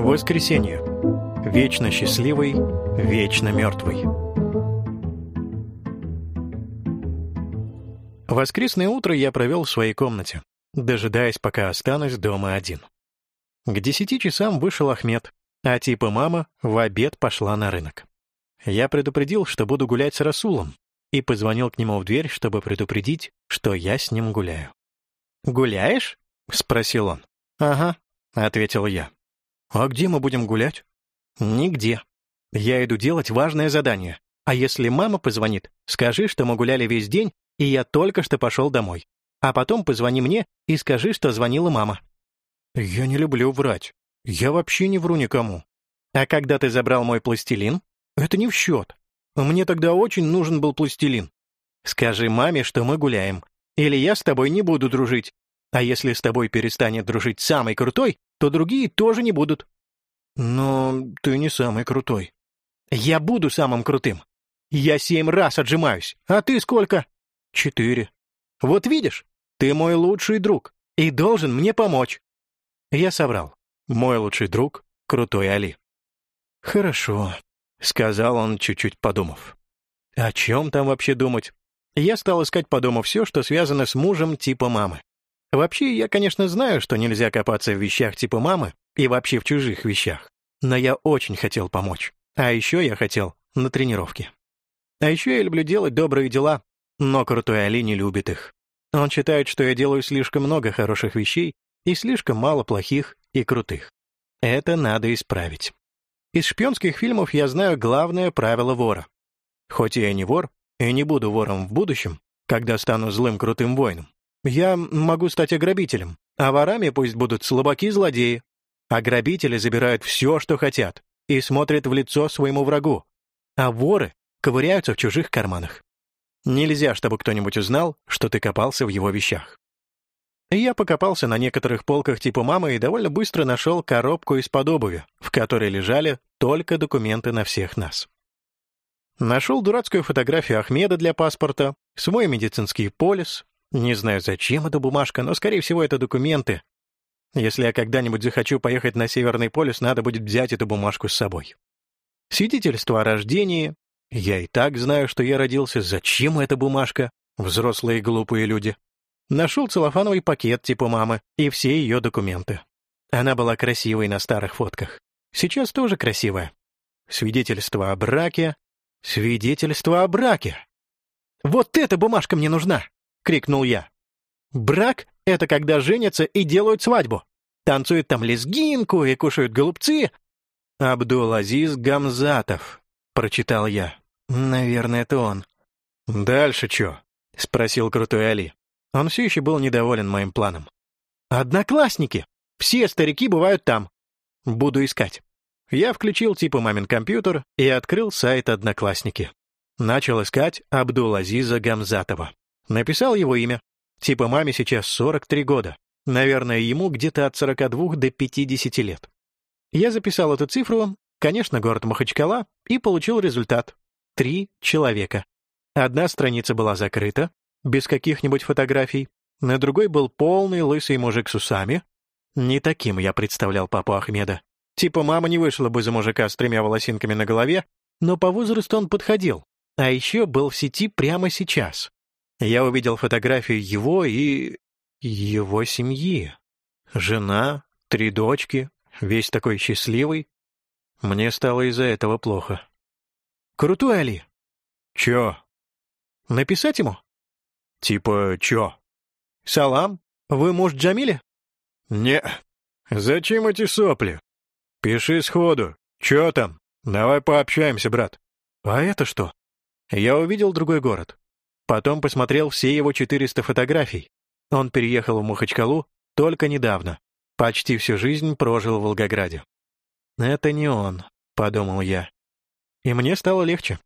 Воскресенье. Вечно счастливый, вечно мертвый. Воскресное утро я провел в своей комнате, дожидаясь, пока останусь дома один. К десяти часам вышел Ахмед, а типа мама в обед пошла на рынок. Я предупредил, что буду гулять с Расулом, и позвонил к нему в дверь, чтобы предупредить, что я с ним гуляю. «Гуляешь?» — спросил он. «Ага», — ответил я. «А где мы будем гулять?» «Нигде. Я иду делать важное задание. А если мама позвонит, скажи, что мы гуляли весь день, и я только что пошел домой. А потом позвони мне и скажи, что звонила мама». «Я не люблю врать. Я вообще не вру никому». «А когда ты забрал мой пластилин?» «Это не в счет. Мне тогда очень нужен был пластилин. Скажи маме, что мы гуляем, или я с тобой не буду дружить. А если с тобой перестанет дружить самый крутой, то другие тоже не будут. Но ты не самый крутой. Я буду самым крутым. Я семь раз отжимаюсь, а ты сколько? Четыре. Вот видишь, ты мой лучший друг и должен мне помочь. Я соврал. Мой лучший друг — крутой Али. Хорошо, — сказал он, чуть-чуть подумав. О чем там вообще думать? Я стал искать по дому все, что связано с мужем типа мамы. Вообще, я, конечно, знаю, что нельзя копаться в вещах типа мамы и вообще в чужих вещах. Но я очень хотел помочь. А еще я хотел на тренировке. А еще я люблю делать добрые дела, но крутой Али не любит их. Он считает, что я делаю слишком много хороших вещей и слишком мало плохих и крутых. Это надо исправить. Из шпионских фильмов я знаю главное правило вора. Хоть я не вор, и не буду вором в будущем, когда стану злым крутым воином, я могу стать ограбителем, а ворами пусть будут слабаки-злодеи. Ограбители забирают все, что хотят, и смотрят в лицо своему врагу, а воры ковыряются в чужих карманах. Нельзя, чтобы кто-нибудь узнал, что ты копался в его вещах. Я покопался на некоторых полках типа мамы и довольно быстро нашел коробку из-под обуви, в которой лежали только документы на всех нас. Нашел дурацкую фотографию Ахмеда для паспорта, свой медицинский полис, не знаю, зачем эта бумажка, но, скорее всего, это документы. Если я когда-нибудь захочу поехать на Северный полюс, надо будет взять эту бумажку с собой. Свидетельство о рождении. Я и так знаю, что я родился. Зачем эта бумажка? Взрослые глупые люди. Нашел целлофановый пакет типа мамы и все ее документы. Она была красивой на старых фотках. Сейчас тоже красивая. Свидетельство о браке. Свидетельство о браке. Вот эта бумажка мне нужна крикнул я. «Брак — это когда женятся и делают свадьбу. Танцуют там лезгинку и кушают голубцы». «Абдул-Азиз Гамзатов», — прочитал я. «Наверное, это он». «Дальше что?» — спросил крутой Али. Он все еще был недоволен моим планом. «Одноклассники! Все старики бывают там. Буду искать». Я включил типа мамин компьютер и открыл сайт «Одноклассники». Начал искать Абдул-Азиза Гамзатова. Написал его имя. Типа маме сейчас 43 года. Наверное, ему где-то от 42 до 50 лет. Я записал эту цифру, конечно, город Махачкала, и получил результат. Три человека. Одна страница была закрыта, без каких-нибудь фотографий. На другой был полный лысый мужик с усами. Не таким я представлял папу Ахмеда. Типа мама не вышла бы за мужика с тремя волосинками на голове, но по возрасту он подходил. А еще был в сети прямо сейчас. Я увидел фотографию его и... его семьи. Жена, три дочки, весь такой счастливый. Мне стало из-за этого плохо. Крутой Али. Чё? Написать ему? Типа чё? Салам, вы муж Джамиля? Не. Зачем эти сопли? Пиши сходу. Чё там? Давай пообщаемся, брат. А это что? Я увидел другой город. Потом посмотрел все его 400 фотографий. Он переехал в Махачкалу только недавно. Почти всю жизнь прожил в Волгограде. «Это не он», — подумал я. И мне стало легче.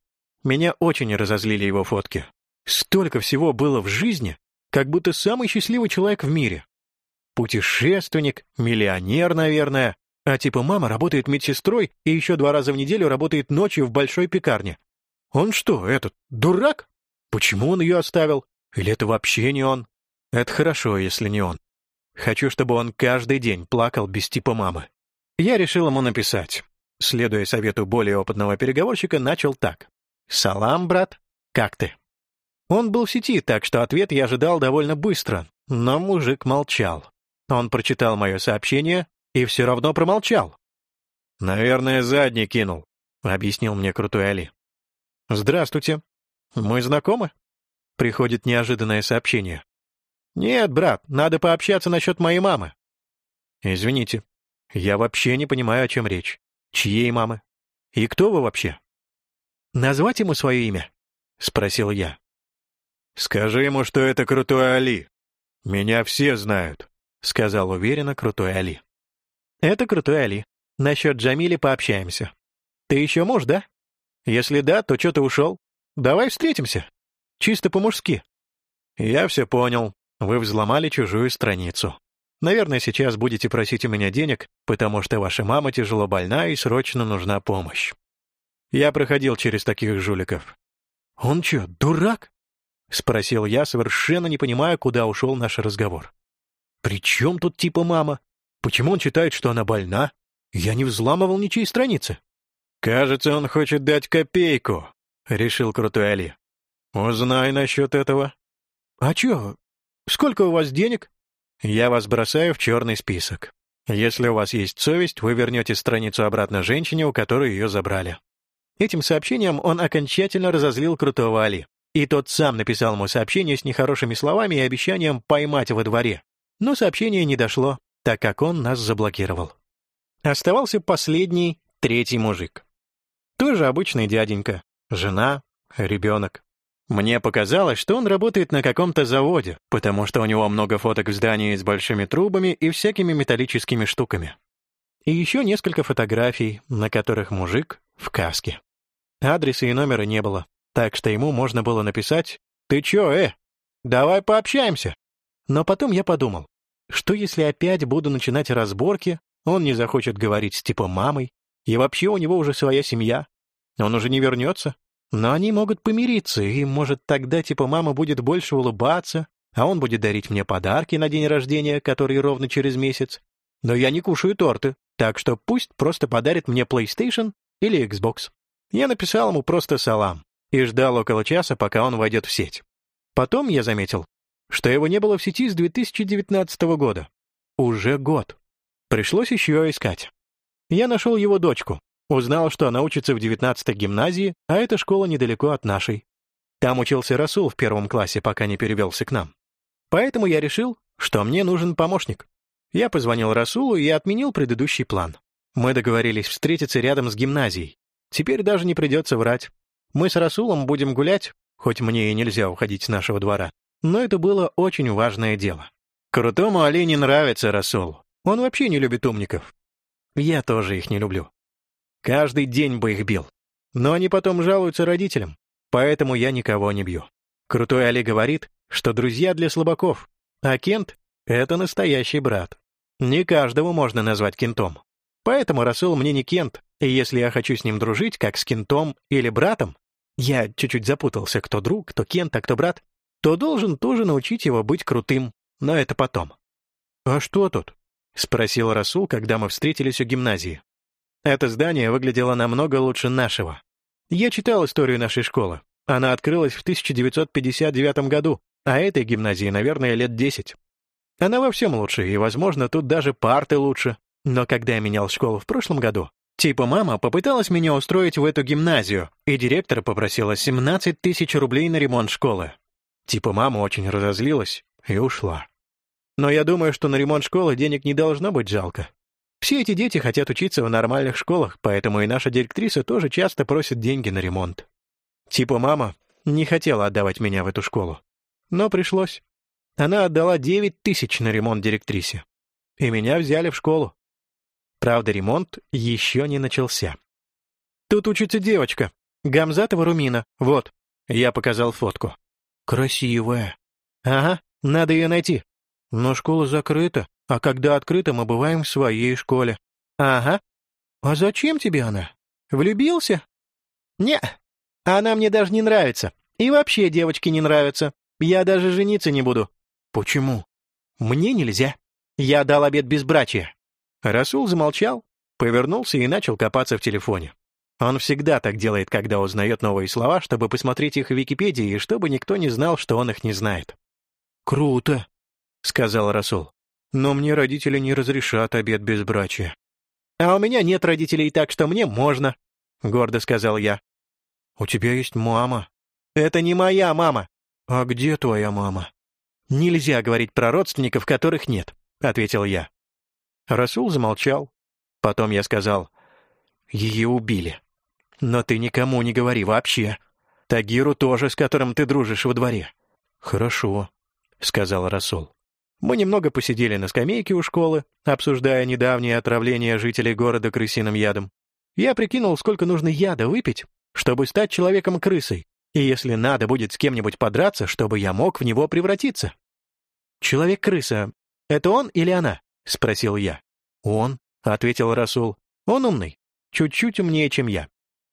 Меня очень разозлили его фотки. Столько всего было в жизни, как будто самый счастливый человек в мире. Путешественник, миллионер, наверное, а типа мама работает медсестрой и еще два раза в неделю работает ночью в большой пекарне. Он что, этот, дурак? Почему он ее оставил? Или это вообще не он? Это хорошо, если не он. Хочу, чтобы он каждый день плакал без типа мамы. Я решил ему написать. Следуя совету более опытного переговорщика, начал так. «Салам, брат, как ты?» Он был в сети, так что ответ я ожидал довольно быстро, но мужик молчал. Он прочитал мое сообщение и все равно промолчал. «Наверное, задний кинул», — объяснил мне крутой Али. «Здравствуйте. Мы знакомы?» Приходит неожиданное сообщение. «Нет, брат, надо пообщаться насчет моей мамы». «Извините, я вообще не понимаю, о чем речь. Чьей мамы? И кто вы вообще?» «Назвать ему свое имя?» — спросил я. «Скажи ему, что это крутой Али. Меня все знают», — сказал уверенно крутой Али. «Это крутой Али. Насчет Джамили пообщаемся. Ты еще муж, да? Если да, то что ты ушел? Давай встретимся. Чисто по-мужски». «Я все понял. Вы взломали чужую страницу. Наверное, сейчас будете просить у меня денег, потому что ваша мама тяжело больна и срочно нужна помощь. Я проходил через таких жуликов. Он что, дурак? — спросил я, совершенно не понимая, куда ушел наш разговор. «При чем тут типа мама? Почему он считает, что она больна? Я не взламывал ничьей страницы». «Кажется, он хочет дать копейку», — решил крутой Али. «Узнай насчет этого». «А чё? Сколько у вас денег?» «Я вас бросаю в черный список. Если у вас есть совесть, вы вернете страницу обратно женщине, у которой ее забрали». Этим сообщением он окончательно разозлил крутого Али. И тот сам написал ему сообщение с нехорошими словами и обещанием поймать во дворе. Но сообщение не дошло, так как он нас заблокировал. Оставался последний, третий мужик. Тоже обычный дяденька. Жена, ребенок. Мне показалось, что он работает на каком-то заводе, потому что у него много фоток в здании с большими трубами и всякими металлическими штуками. И еще несколько фотографий, на которых мужик в каске. Адреса и номера не было, так что ему можно было написать «Ты чё, э? Давай пообщаемся». Но потом я подумал, что если опять буду начинать разборки, он не захочет говорить с типа мамой, и вообще у него уже своя семья, он уже не вернется. Но они могут помириться, и, может, тогда типа мама будет больше улыбаться, а он будет дарить мне подарки на день рождения, который ровно через месяц. Но я не кушаю торты, так что пусть просто подарит мне PlayStation или Xbox. Я написал ему просто салам и ждал около часа, пока он войдет в сеть. Потом я заметил, что его не было в сети с 2019 года. Уже год. Пришлось еще искать. Я нашел его дочку, узнал, что она учится в 19-й гимназии, а эта школа недалеко от нашей. Там учился Расул в первом классе, пока не перевелся к нам. Поэтому я решил, что мне нужен помощник. Я позвонил Расулу и отменил предыдущий план. Мы договорились встретиться рядом с гимназией. Теперь даже не придется врать. Мы с Расулом будем гулять, хоть мне и нельзя уходить с нашего двора. Но это было очень важное дело. Крутому Али не нравится Расул. Он вообще не любит умников. Я тоже их не люблю. Каждый день бы их бил. Но они потом жалуются родителям, поэтому я никого не бью. Крутой Али говорит, что друзья для слабаков, а Кент — это настоящий брат. Не каждого можно назвать Кентом. Поэтому Расул мне не Кент, и если я хочу с ним дружить, как с Кентом или братом, я чуть-чуть запутался, кто друг, кто Кент, а кто брат, то должен тоже научить его быть крутым, но это потом. «А что тут?» — спросил Расул, когда мы встретились у гимназии. Это здание выглядело намного лучше нашего. Я читал историю нашей школы. Она открылась в 1959 году, а этой гимназии, наверное, лет 10. Она во всем лучше, и, возможно, тут даже парты лучше. Но когда я менял школу в прошлом году, Типа мама попыталась меня устроить в эту гимназию, и директор попросила 17 тысяч рублей на ремонт школы. Типа мама очень разозлилась и ушла. Но я думаю, что на ремонт школы денег не должно быть жалко. Все эти дети хотят учиться в нормальных школах, поэтому и наша директриса тоже часто просит деньги на ремонт. Типа мама не хотела отдавать меня в эту школу. Но пришлось. Она отдала 9 тысяч на ремонт директрисе. И меня взяли в школу. Правда, ремонт еще не начался. «Тут учится девочка. Гамзатова Румина. Вот». Я показал фотку. «Красивая». «Ага, надо ее найти». «Но школа закрыта, а когда открыта, мы бываем в своей школе». «Ага». «А зачем тебе она? Влюбился?» «Не, она мне даже не нравится. И вообще девочки не нравятся. Я даже жениться не буду». «Почему?» «Мне нельзя. Я дал обед безбрачия». Расул замолчал, Повернулся и начал копаться в телефоне. Он всегда так делает, когда узнает новые слова, чтобы посмотреть их в Википедии и чтобы никто не знал, что он их не знает. «Круто», — сказал Расул. «Но мне родители не разрешат обед безбрачия». «А у меня нет родителей, так что мне можно», — гордо сказал я. «У тебя есть мама». «Это не моя мама». «А где твоя мама?» «Нельзя говорить про родственников, которых нет», — ответил я. Расул замолчал. Потом я сказал, «Ее убили». Но ты никому не говори вообще. Тагиру тоже, с которым ты дружишь во дворе». «Хорошо», — сказал Расул. Мы немного посидели на скамейке у школы, обсуждая недавнее отравление жителей города крысиным ядом. Я прикинул, сколько нужно яда выпить, чтобы стать человеком-крысой, и если надо будет с кем-нибудь подраться, чтобы я мог в него превратиться. «Человек-крыса — это он или она?» — спросил я. «Он», — ответил Расул. «Он умный, чуть-чуть умнее, чем я.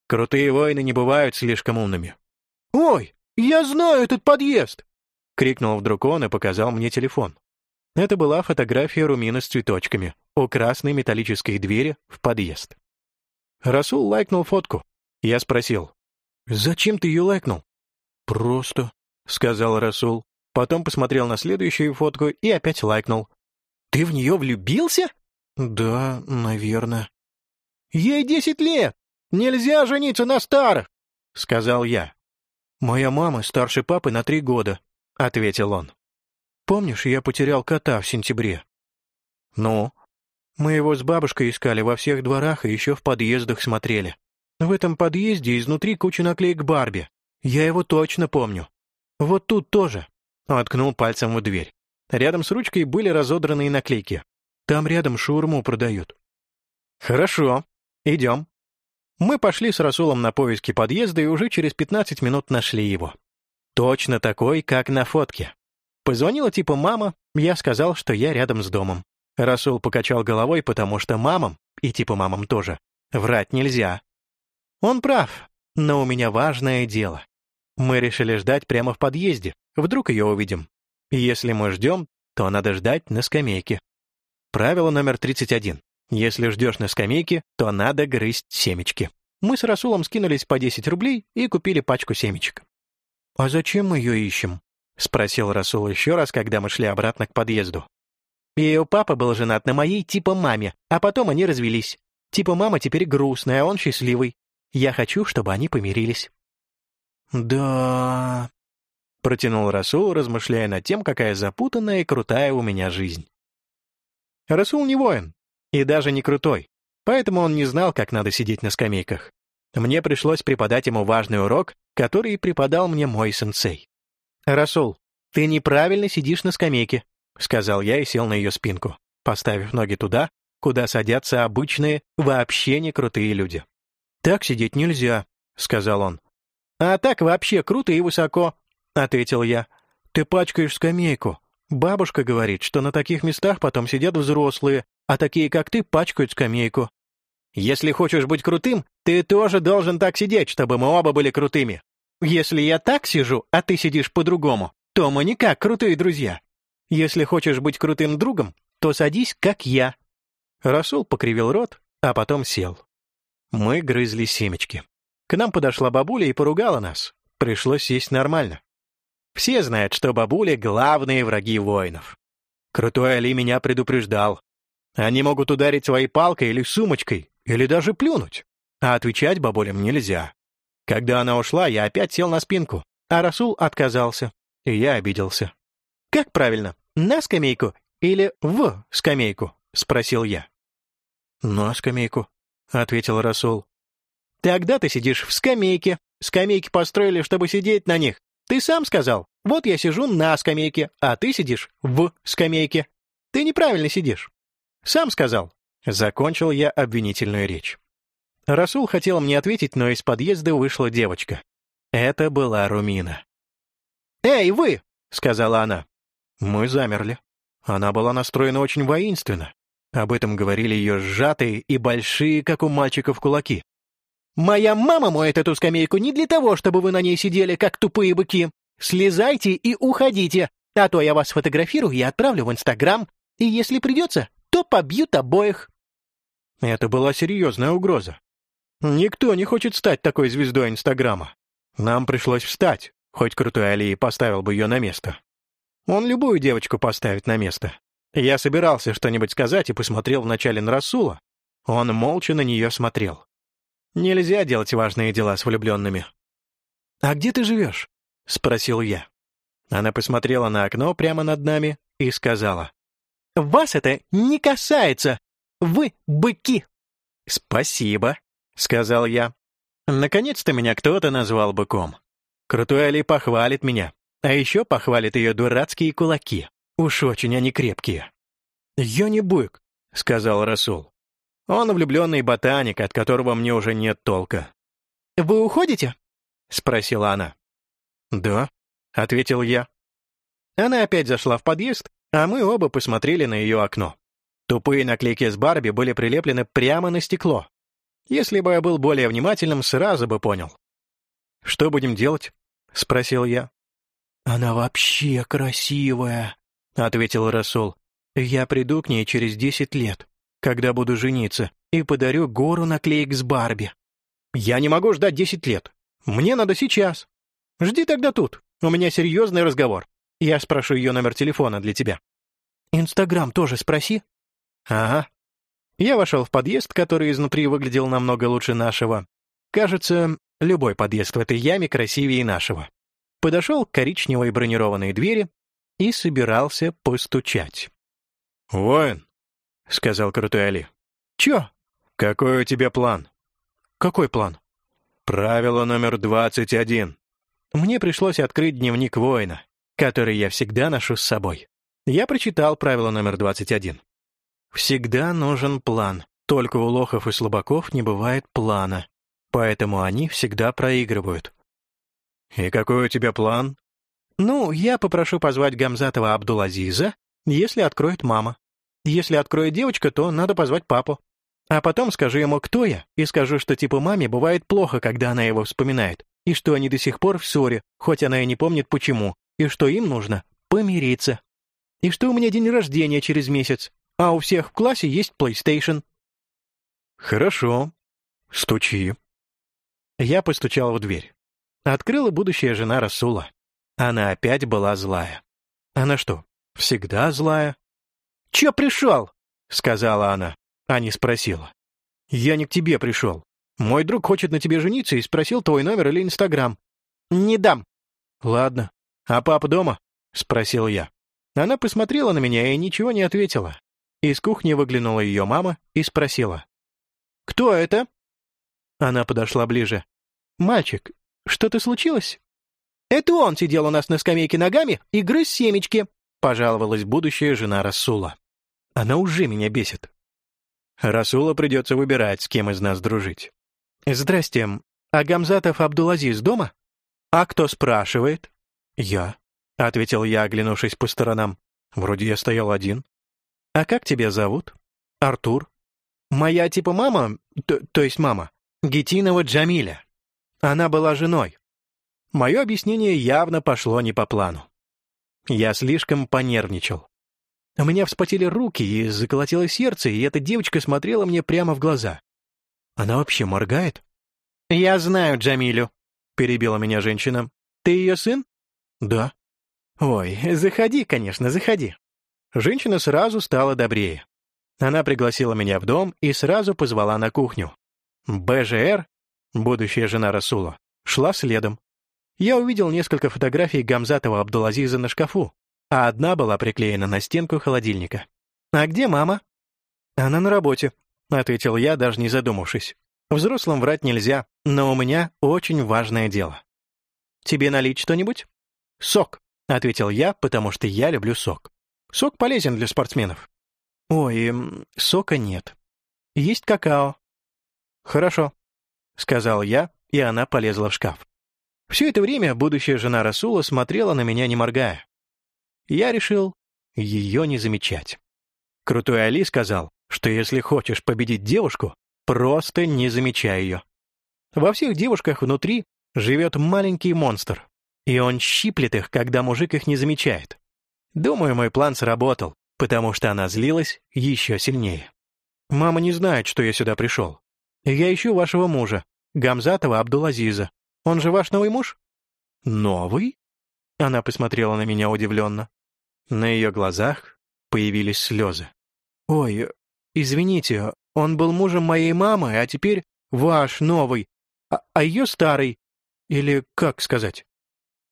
Крутые воины не бывают слишком умными. «Ой, я знаю этот подъезд!» — крикнул вдруг он и показал мне телефон. Это была фотография Румина с цветочками у красной металлической двери в подъезд. Расул лайкнул фотку. Я спросил, «Зачем ты ее лайкнул?» «Просто», — сказал Расул. Потом посмотрел на следующую фотку и опять лайкнул. «Ты в нее влюбился?» «Да, наверное». «Ей десять лет! «Нельзя жениться на старых!» — сказал я. «Моя мама старше папы на три года», — ответил он. «Помнишь, я потерял кота в сентябре?» «Ну?» «Мы его с бабушкой искали во всех дворах и еще в подъездах смотрели. В этом подъезде изнутри куча наклеек Барби. Я его точно помню. Вот тут тоже». Он ткнул пальцем в дверь. Рядом с ручкой были разодранные наклейки. Там рядом шаурму продают. «Хорошо, идем», мы пошли с Расулом на поиски подъезда и уже через 15 минут нашли его. Точно такой, как на фотке. Позвонила типа мама, я сказал, что я рядом с домом. Расул покачал головой, потому что мамам, и типа мамам тоже, врать нельзя. Он прав, но у меня важное дело. Мы решили ждать прямо в подъезде, вдруг ее увидим. Если мы ждем, то надо ждать на скамейке. Правило номер 31. Если ждешь на скамейке, то надо грызть семечки. Мы с Расулом скинулись по 10 рублей и купили пачку семечек. «А зачем мы ее ищем?» — спросил Расул еще раз, когда мы шли обратно к подъезду. Ее папа был женат на моей типа маме, а потом они развелись. Типа мама теперь грустная, а он счастливый. Я хочу, чтобы они помирились. «Да...» — протянул Расул, размышляя над тем, какая запутанная и крутая у меня жизнь. Расул не воин, и даже не крутой, поэтому он не знал, как надо сидеть на скамейках. Мне пришлось преподать ему важный урок, который преподал мне мой сенсей. «Расул, ты неправильно сидишь на скамейке», — сказал я и сел на ее спинку, поставив ноги туда, куда садятся обычные, вообще не крутые люди. «Так сидеть нельзя», — сказал он. «А так вообще круто и высоко», — ответил я. «Ты пачкаешь скамейку. Бабушка говорит, что на таких местах потом сидят взрослые, а такие, как ты, пачкают скамейку. Если хочешь быть крутым, ты тоже должен так сидеть, чтобы мы оба были крутыми. Если я так сижу, а ты сидишь по-другому, то мы никак крутые друзья. Если хочешь быть крутым другом, то садись, как я». Расул покривил рот, а потом сел. Мы грызли семечки. К нам подошла бабуля и поругала нас. Пришлось сесть нормально. Все знают, что бабули — главные враги воинов. Крутой Али меня предупреждал. Они могут ударить своей палкой или сумочкой, или даже плюнуть. А отвечать бабулям нельзя. Когда она ушла, я опять сел на спинку, а Расул отказался, и я обиделся. «Как правильно, на скамейку или в скамейку?» — спросил я. «На скамейку», — ответил Расул. «Тогда ты сидишь в скамейке. Скамейки построили, чтобы сидеть на них. Ты сам сказал, вот я сижу на скамейке, а ты сидишь в скамейке. Ты неправильно сидишь. Сам сказал. Закончил я обвинительную речь. Расул хотел мне ответить, но из подъезда вышла девочка. Это была Румина. «Эй, вы!» — сказала она. Мы замерли. Она была настроена очень воинственно. Об этом говорили ее сжатые и большие, как у мальчиков, кулаки. «Моя мама моет эту скамейку не для того, чтобы вы на ней сидели, как тупые быки. Слезайте и уходите, а то я вас сфотографирую и отправлю в Инстаграм, и если придется, то побьют обоих». Это была серьезная угроза. Никто не хочет стать такой звездой Инстаграма. Нам пришлось встать, хоть крутой Али поставил бы ее на место. Он любую девочку поставит на место. Я собирался что-нибудь сказать и посмотрел вначале на Расула. Он молча на нее смотрел. Нельзя делать важные дела с влюбленными. «А где ты живешь?» — спросил я. Она посмотрела на окно прямо над нами и сказала. «Вас это не касается! Вы быки!» «Спасибо», — сказал я. «Наконец-то меня кто-то назвал быком. Крутой Али похвалит меня, а еще похвалит ее дурацкие кулаки. Уж очень они крепкие». «Я не бык», — сказал Расул. «Он влюбленный ботаник, от которого мне уже нет толка». «Вы уходите?» — спросила она. «Да», — ответил я. Она опять зашла в подъезд, а мы оба посмотрели на ее окно. Тупые наклейки с Барби были прилеплены прямо на стекло. Если бы я был более внимательным, сразу бы понял. «Что будем делать?» — спросил я. «Она вообще красивая», — ответил Расул. «Я приду к ней через десять лет, когда буду жениться, и подарю гору наклеек с Барби». «Я не могу ждать десять лет. Мне надо сейчас. Жди тогда тут. У меня серьезный разговор. Я спрошу ее номер телефона для тебя». «Инстаграм тоже спроси», «Ага». Я вошел в подъезд, который изнутри выглядел намного лучше нашего. Кажется, любой подъезд в этой яме красивее нашего. Подошел к коричневой бронированной двери и собирался постучать. «Воин», — сказал Крутой Али. «Чё?» «Какой у тебя план?» «Какой план?» «Правило номер двадцать один». Мне пришлось открыть дневник воина, который я всегда ношу с собой. Я прочитал правило номер двадцать один. Всегда нужен план. Только у лохов и слабаков не бывает плана. Поэтому они всегда проигрывают. «И какой у тебя план?» «Ну, я попрошу позвать Гамзатова Абдулазиза, если откроет мама. Если откроет девочка, то надо позвать папу. А потом скажу ему, кто я, и скажу, что типа маме бывает плохо, когда она его вспоминает, и что они до сих пор в ссоре, хоть она и не помнит почему, и что им нужно помириться. И что у меня день рождения через месяц, а у всех в классе есть PlayStation». «Хорошо. Стучи». Я постучал в дверь. Открыла будущая жена Расула. Она опять была злая. Она что, всегда злая? «Чё пришел?» — сказала она, а не спросила. «Я не к тебе пришел. Мой друг хочет на тебе жениться и спросил твой номер или Инстаграм». «Не дам». «Ладно. А папа дома?» — спросил я. Она посмотрела на меня и ничего не ответила. Из кухни выглянула ее мама и спросила. «Кто это?» Она подошла ближе. «Мальчик, что-то случилось?» «Это он сидел у нас на скамейке ногами и грыз семечки», пожаловалась будущая жена Расула. «Она уже меня бесит». Расула придется выбирать, с кем из нас дружить. «Здрасте, а Гамзатов Абдулазиз дома?» «А кто спрашивает?» «Я», — ответил я, оглянувшись по сторонам. «Вроде я стоял один». «А как тебя зовут?» «Артур». «Моя типа мама, то, то есть мама, Гетинова Джамиля. Она была женой». Мое объяснение явно пошло не по плану. Я слишком понервничал. У меня вспотели руки и заколотило сердце, и эта девочка смотрела мне прямо в глаза. Она вообще моргает? «Я знаю Джамилю», — перебила меня женщина. «Ты ее сын?» «Да». «Ой, заходи, конечно, заходи». Женщина сразу стала добрее. Она пригласила меня в дом и сразу позвала на кухню. БЖР, будущая жена Расула, шла следом. Я увидел несколько фотографий Гамзатова Абдулазиза на шкафу, а одна была приклеена на стенку холодильника. «А где мама?» «Она на работе», — ответил я, даже не задумавшись. «Взрослым врать нельзя, но у меня очень важное дело». «Тебе налить что-нибудь?» «Сок», — ответил я, потому что я люблю сок. Сок полезен для спортсменов. Ой, сока нет. Есть какао. Хорошо, сказал я, и она полезла в шкаф. Все это время будущая жена Расула смотрела на меня, не моргая. Я решил ее не замечать. Крутой Али сказал, что если хочешь победить девушку, просто не замечай ее. Во всех девушках внутри живет маленький монстр, и он щиплет их, когда мужик их не замечает. Думаю, мой план сработал, потому что она злилась еще сильнее. Мама не знает, что я сюда пришел. Я ищу вашего мужа, Гамзатова Абдулазиза. Он же ваш новый муж?» «Новый?» Она посмотрела на меня удивленно. На ее глазах появились слезы. «Ой, извините, он был мужем моей мамы, а теперь ваш новый, а, а ее старый. Или как сказать?»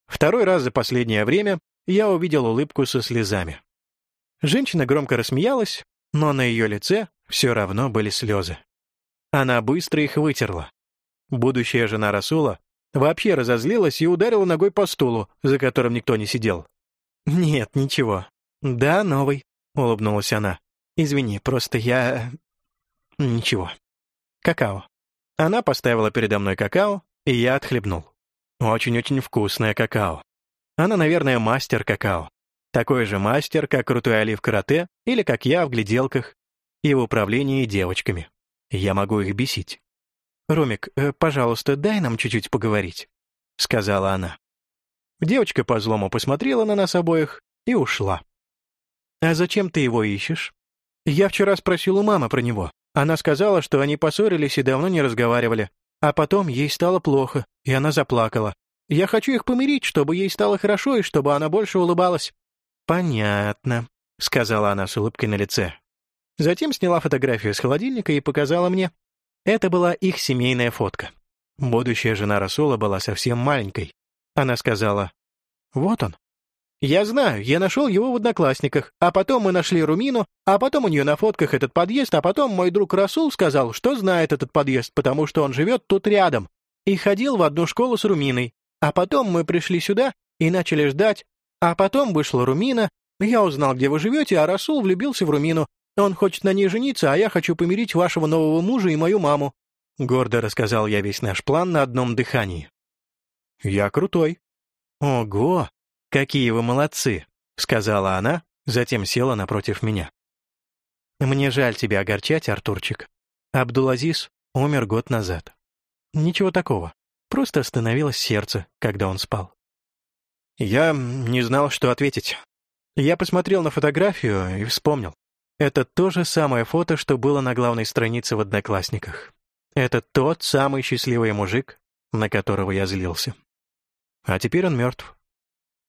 Второй раз за последнее время я увидел улыбку со слезами. Женщина громко рассмеялась, но на ее лице все равно были слезы. Она быстро их вытерла. Будущая жена Расула вообще разозлилась и ударила ногой по стулу, за которым никто не сидел. «Нет, ничего. Да, новый», — улыбнулась она. «Извини, просто я... ничего. Какао». Она поставила передо мной какао, и я отхлебнул. Очень-очень вкусное какао. Она, наверное, мастер какао. Такой же мастер, как крутой Али в карате или как я в гляделках и в управлении девочками. Я могу их бесить. «Ромик, э, пожалуйста, дай нам чуть-чуть поговорить», — сказала она. Девочка по злому посмотрела на нас обоих и ушла. «А зачем ты его ищешь?» «Я вчера спросил у мамы про него. Она сказала, что они поссорились и давно не разговаривали. А потом ей стало плохо, и она заплакала. Я хочу их помирить, чтобы ей стало хорошо и чтобы она больше улыбалась». «Понятно», — сказала она с улыбкой на лице. Затем сняла фотографию с холодильника и показала мне. Это была их семейная фотка. Будущая жена Расула была совсем маленькой. Она сказала, «Вот он». «Я знаю, я нашел его в Одноклассниках, а потом мы нашли Румину, а потом у нее на фотках этот подъезд, а потом мой друг Расул сказал, что знает этот подъезд, потому что он живет тут рядом, и ходил в одну школу с Руминой. А потом мы пришли сюда и начали ждать, а потом вышла Румина, я узнал, где вы живете, а Расул влюбился в Румину, он хочет на ней жениться, а я хочу помирить вашего нового мужа и мою маму». Гордо рассказал я весь наш план на одном дыхании. «Я крутой». «Ого, какие вы молодцы», — сказала она, затем села напротив меня. «Мне жаль тебя огорчать, Артурчик. Абдулазиз умер год назад. Ничего такого, просто остановилось сердце, когда он спал». Я не знал, что ответить. Я посмотрел на фотографию и вспомнил. Это то же самое фото, что было на главной странице в «Одноклассниках». Это тот самый счастливый мужик, на которого я злился. А теперь он мертв.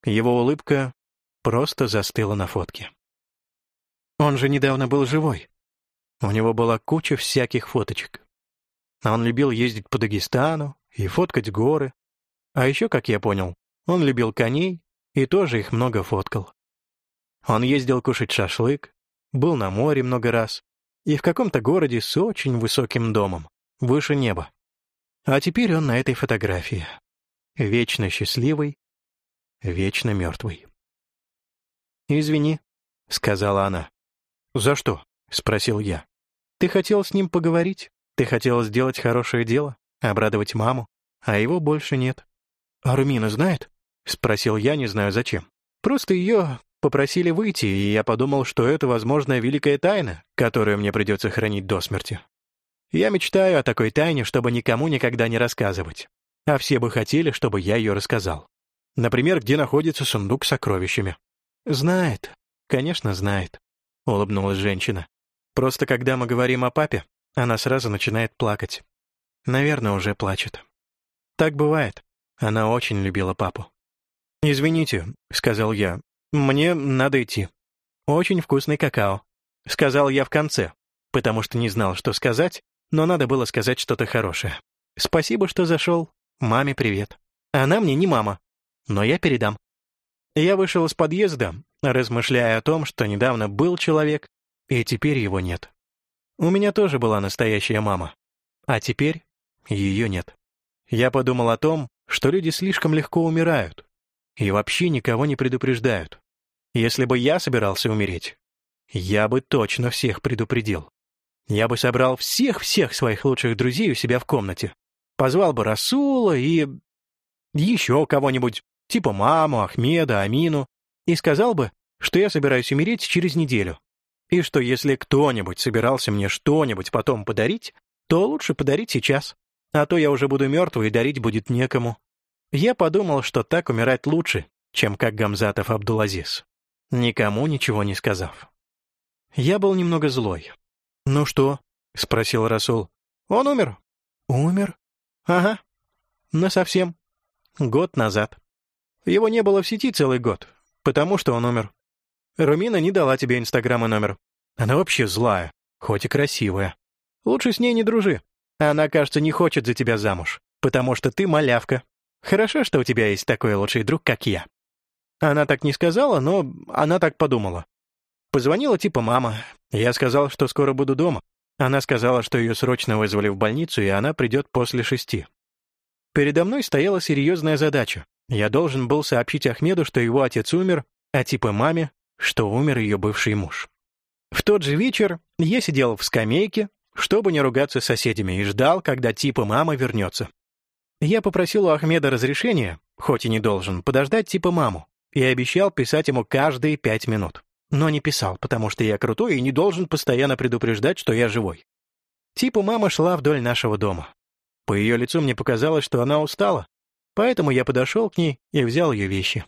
Его улыбка просто застыла на фотке. Он же недавно был живой. У него была куча всяких фоточек. Он любил ездить по Дагестану и фоткать горы. А еще, как я понял, он любил коней и тоже их много фоткал. Он ездил кушать шашлык, был на море много раз и в каком-то городе с очень высоким домом, выше неба. А теперь он на этой фотографии. Вечно счастливый, вечно мертвый. «Извини», — сказала она. «За что?» — спросил я. «Ты хотел с ним поговорить? Ты хотел сделать хорошее дело, обрадовать маму, а его больше нет». «А Румина знает?» — спросил я, не знаю зачем. «Просто ее Попросили выйти, и я подумал, что это, возможно, великая тайна, которую мне придется хранить до смерти. Я мечтаю о такой тайне, чтобы никому никогда не рассказывать. А все бы хотели, чтобы я ее рассказал. Например, где находится сундук с сокровищами. «Знает. Конечно, знает», — улыбнулась женщина. «Просто когда мы говорим о папе, она сразу начинает плакать. Наверное, уже плачет. Так бывает. Она очень любила папу». «Извините», — сказал я, «Мне надо идти. Очень вкусный какао», — сказал я в конце, потому что не знал, что сказать, но надо было сказать что-то хорошее. «Спасибо, что зашел. Маме привет. Она мне не мама, но я передам». Я вышел из подъезда, размышляя о том, что недавно был человек, и теперь его нет. У меня тоже была настоящая мама, а теперь ее нет. Я подумал о том, что люди слишком легко умирают, и вообще никого не предупреждают. Если бы я собирался умереть, я бы точно всех предупредил. Я бы собрал всех-всех своих лучших друзей у себя в комнате. Позвал бы Расула и... еще кого-нибудь, типа маму, Ахмеда, Амину, и сказал бы, что я собираюсь умереть через неделю. И что если кто-нибудь собирался мне что-нибудь потом подарить, то лучше подарить сейчас, а то я уже буду мертвый и дарить будет некому. Я подумал, что так умирать лучше, чем как Гамзатов Абдулазиз, никому ничего не сказав. Я был немного злой. «Ну что?» — спросил Расул. «Он умер». «Умер?» «Ага. Насовсем. Год назад. Его не было в сети целый год, потому что он умер. Румина не дала тебе Инстаграм и номер. Она вообще злая, хоть и красивая. Лучше с ней не дружи. Она, кажется, не хочет за тебя замуж, потому что ты малявка. Хорошо, что у тебя есть такой лучший друг, как я». Она так не сказала, но она так подумала. Позвонила типа мама. Я сказал, что скоро буду дома. Она сказала, что ее срочно вызвали в больницу, и она придет после шести. Передо мной стояла серьезная задача. Я должен был сообщить Ахмеду, что его отец умер, а типа маме, что умер ее бывший муж. В тот же вечер я сидел в скамейке, чтобы не ругаться с соседями, и ждал, когда типа мама вернется. Я попросил у Ахмеда разрешения, хоть и не должен, подождать типа маму, и обещал писать ему каждые пять минут. Но не писал, потому что я крутой и не должен постоянно предупреждать, что я живой. Типа мама шла вдоль нашего дома. По ее лицу мне показалось, что она устала, поэтому я подошел к ней и взял ее вещи.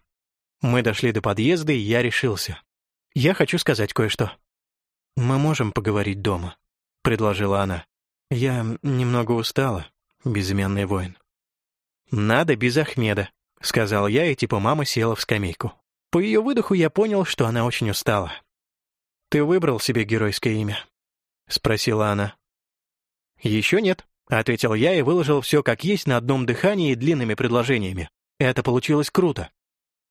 Мы дошли до подъезда, и я решился. Я хочу сказать кое-что. «Мы можем поговорить дома», — предложила она. «Я немного устала, безымянный воин». «Надо без Ахмеда», — сказал я, и типа мама села в скамейку. По ее выдоху я понял, что она очень устала. «Ты выбрал себе геройское имя?» — спросила она. «Еще нет», — ответил я и выложил все как есть на одном дыхании и длинными предложениями. Это получилось круто.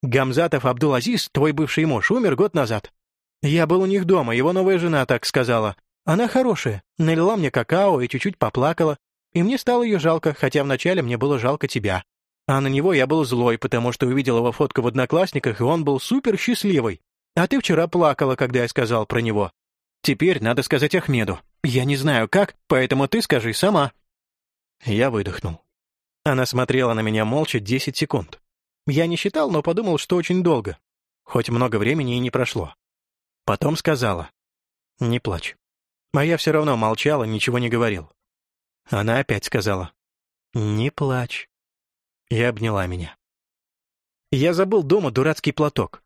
«Гамзатов Абдул-Азиз, твой бывший муж, умер год назад. Я был у них дома, его новая жена так сказала. Она хорошая, налила мне какао и чуть-чуть поплакала, и мне стало ее жалко, хотя вначале мне было жалко тебя. А на него я был злой, потому что увидел его фотку в Одноклассниках, и он был супер счастливый. А ты вчера плакала, когда я сказал про него. Теперь надо сказать Ахмеду. Я не знаю как, поэтому ты скажи сама». Я выдохнул. Она смотрела на меня молча 10 секунд. Я не считал, но подумал, что очень долго. Хоть много времени и не прошло. Потом сказала. «Не плачь». А я все равно молчал и ничего не говорил. Она опять сказала. «Не плачь» и обняла меня. Я забыл дома дурацкий платок.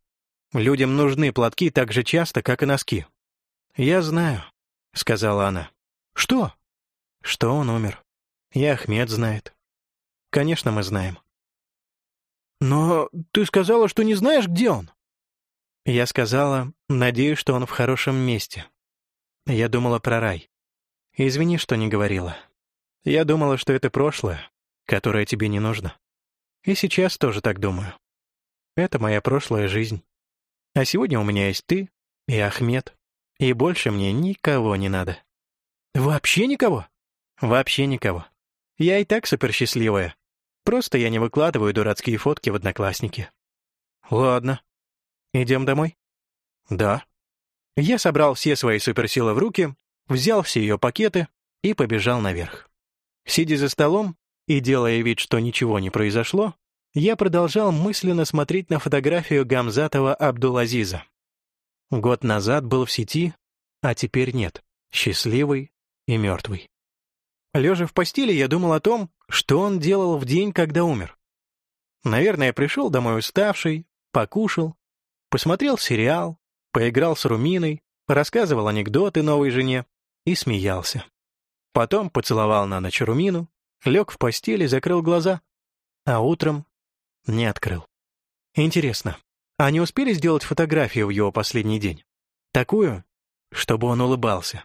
Людям нужны платки так же часто, как и носки. «Я знаю», — сказала она. «Что?» «Что он умер. И Ахмед знает». «Конечно, мы знаем». «Но ты сказала, что не знаешь, где он?» Я сказала, надеюсь, что он в хорошем месте. Я думала про рай. Извини, что не говорила. Я думала, что это прошлое, которое тебе не нужно. И сейчас тоже так думаю. Это моя прошлая жизнь. А сегодня у меня есть ты и Ахмед. И больше мне никого не надо. Вообще никого? Вообще никого. Я и так суперсчастливая. Просто я не выкладываю дурацкие фотки в Одноклассники. Ладно. Идем домой? Да. Я собрал все свои суперсилы в руки, взял все ее пакеты и побежал наверх. Сидя за столом, и, делая вид, что ничего не произошло, я продолжал мысленно смотреть на фотографию Гамзатова Абдулазиза. Год назад был в сети, а теперь нет, счастливый и мертвый. Лежа в постели, я думал о том, что он делал в день, когда умер. Наверное, пришел домой уставший, покушал, посмотрел сериал, поиграл с Руминой, рассказывал анекдоты новой жене и смеялся. Потом поцеловал на ночь Румину, лег в постель и закрыл глаза, а утром не открыл. Интересно, а не успели сделать фотографию в его последний день? Такую, чтобы он улыбался.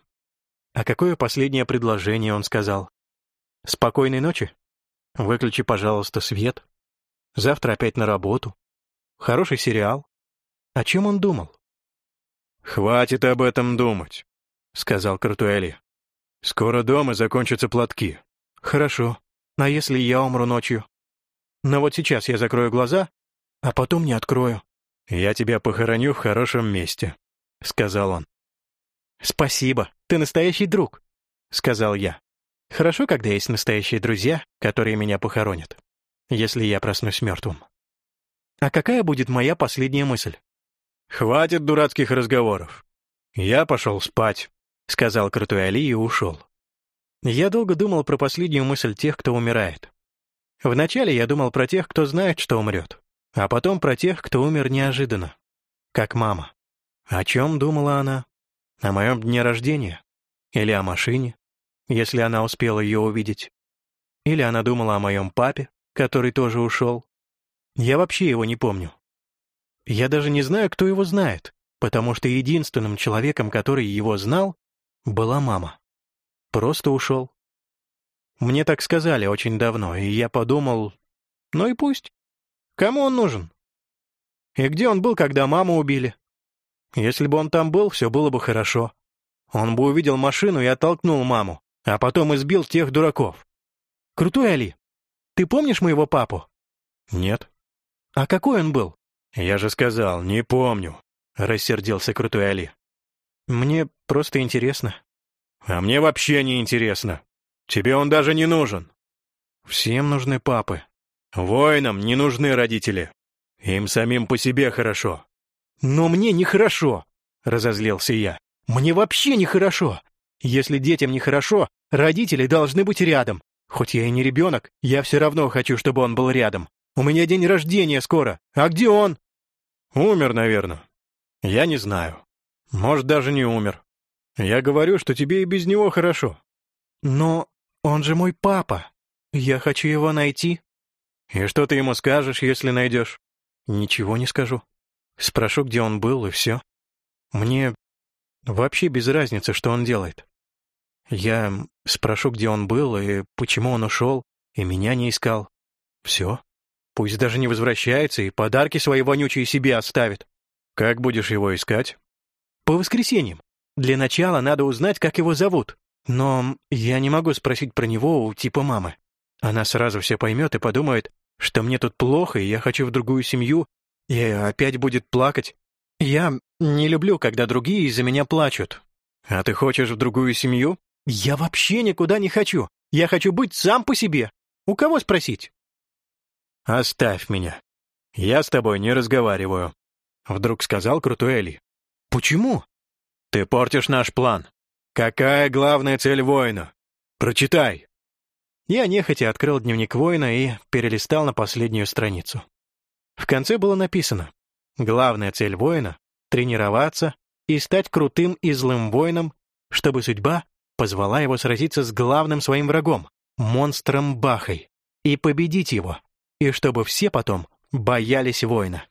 А какое последнее предложение он сказал? «Спокойной ночи. Выключи, пожалуйста, свет. Завтра опять на работу. Хороший сериал». О чем он думал? «Хватит об этом думать», — сказал Али. «Скоро дома закончатся платки. «Хорошо. А если я умру ночью? Но вот сейчас я закрою глаза, а потом не открою». «Я тебя похороню в хорошем месте», — сказал он. «Спасибо, ты настоящий друг», — сказал я. «Хорошо, когда есть настоящие друзья, которые меня похоронят, если я проснусь мертвым». «А какая будет моя последняя мысль?» «Хватит дурацких разговоров. Я пошел спать», — сказал крутой Али и ушел. Я долго думал про последнюю мысль тех, кто умирает. Вначале я думал про тех, кто знает, что умрет, а потом про тех, кто умер неожиданно, как мама. О чем думала она? О моем дне рождения? Или о машине, если она успела ее увидеть. Или она думала о моем папе, который тоже ушел. Я вообще его не помню. Я даже не знаю, кто его знает, потому что единственным человеком, который его знал, была мама. Просто ушел. Мне так сказали очень давно, и я подумал, ну и пусть. Кому он нужен? И где он был, когда маму убили? Если бы он там был, все было бы хорошо. Он бы увидел машину и оттолкнул маму, а потом избил тех дураков. Крутой Али, ты помнишь моего папу? Нет. А какой он был? Я же сказал, не помню, рассердился Крутой Али. Мне просто интересно. А мне вообще не интересно. Тебе он даже не нужен. Всем нужны папы. Воинам не нужны родители. Им самим по себе хорошо. Но мне нехорошо, разозлился я. Мне вообще нехорошо. Если детям нехорошо, родители должны быть рядом. Хоть я и не ребенок, я все равно хочу, чтобы он был рядом. У меня день рождения скоро. А где он? Умер, наверное. Я не знаю. Может, даже не умер. Я говорю, что тебе и без него хорошо. Но он же мой папа. Я хочу его найти. И что ты ему скажешь, если найдешь? Ничего не скажу. Спрошу, где он был, и все. Мне вообще без разницы, что он делает. Я спрошу, где он был, и почему он ушел, и меня не искал. Все. Пусть даже не возвращается, и подарки свои вонючие себе оставит. Как будешь его искать? По воскресеньям. Для начала надо узнать, как его зовут. Но я не могу спросить про него у типа мамы. Она сразу все поймет и подумает, что мне тут плохо, и я хочу в другую семью, и опять будет плакать. Я не люблю, когда другие из-за меня плачут. А ты хочешь в другую семью? Я вообще никуда не хочу. Я хочу быть сам по себе. У кого спросить? Оставь меня. Я с тобой не разговариваю. Вдруг сказал крутой Эли. Почему? Ты портишь наш план. Какая главная цель воина? Прочитай. Я нехотя открыл дневник воина и перелистал на последнюю страницу. В конце было написано «Главная цель воина — тренироваться и стать крутым и злым воином, чтобы судьба позвала его сразиться с главным своим врагом, монстром Бахой, и победить его, и чтобы все потом боялись воина».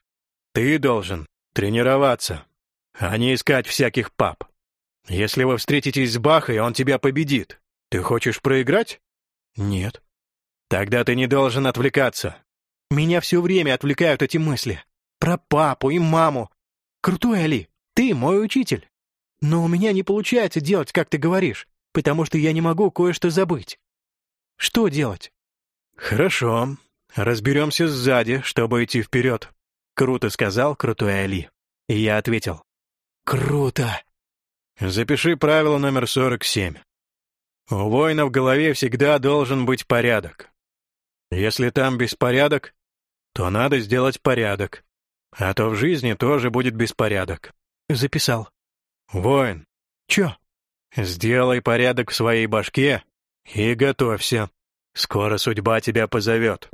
«Ты должен тренироваться, а не искать всяких пап. Если вы встретитесь с Бахой, он тебя победит. Ты хочешь проиграть? «Нет». «Тогда ты не должен отвлекаться». «Меня все время отвлекают эти мысли. Про папу и маму. Крутой Али, ты мой учитель. Но у меня не получается делать, как ты говоришь, потому что я не могу кое-что забыть. Что делать?» «Хорошо. Разберемся сзади, чтобы идти вперед», — круто сказал Крутой Али. И я ответил. «Круто!» «Запиши правило номер 47. У воина в голове всегда должен быть порядок. Если там беспорядок, то надо сделать порядок, а то в жизни тоже будет беспорядок. Записал. Воин. Чё? Сделай порядок в своей башке и готовься. Скоро судьба тебя позовет.